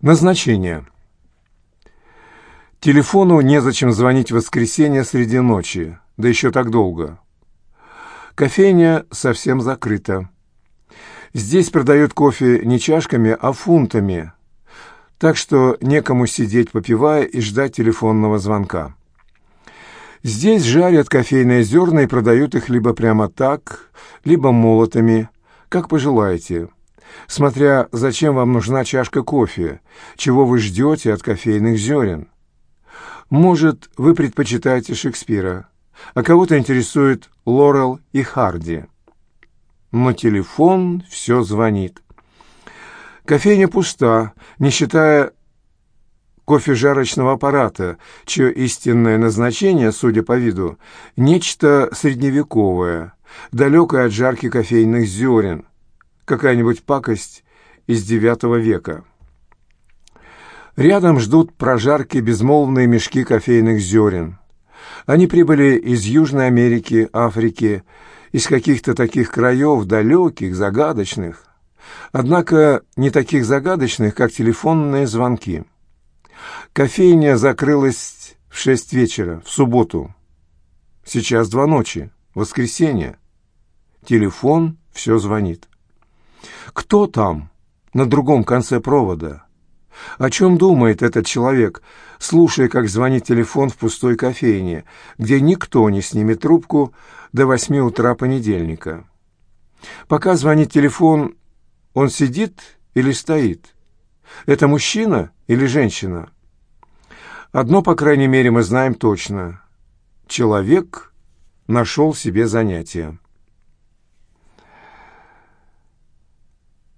Назначение. Телефону незачем звонить в воскресенье среди ночи, да еще так долго. Кофейня совсем закрыта. Здесь продают кофе не чашками, а фунтами, так что некому сидеть попивая и ждать телефонного звонка. Здесь жарят кофейные зерна и продают их либо прямо так, либо молотами, как пожелаете, смотря зачем вам нужна чашка кофе, чего вы ждете от кофейных зерен. Может, вы предпочитаете Шекспира, а кого-то интересует Лорел и Харди. Но телефон все звонит. Кофейня пуста, не считая кофежарочного аппарата, чье истинное назначение, судя по виду, нечто средневековое, далекое от жарки кофейных зерен, какая-нибудь пакость из IX века. Рядом ждут прожарки безмолвные мешки кофейных зерен. Они прибыли из Южной Америки, Африки, из каких-то таких краев, далеких, загадочных, однако не таких загадочных, как телефонные звонки. Кофейня закрылась в шесть вечера, в субботу. Сейчас два ночи, воскресенье. Телефон все звонит. Кто там, на другом конце провода? О чем думает этот человек, слушая, как звонит телефон в пустой кофейне, где никто не снимет трубку до восьми утра понедельника? Пока звонит телефон, он сидит или стоит? Это мужчина или женщина? Одно, по крайней мере, мы знаем точно. Человек нашел себе занятие.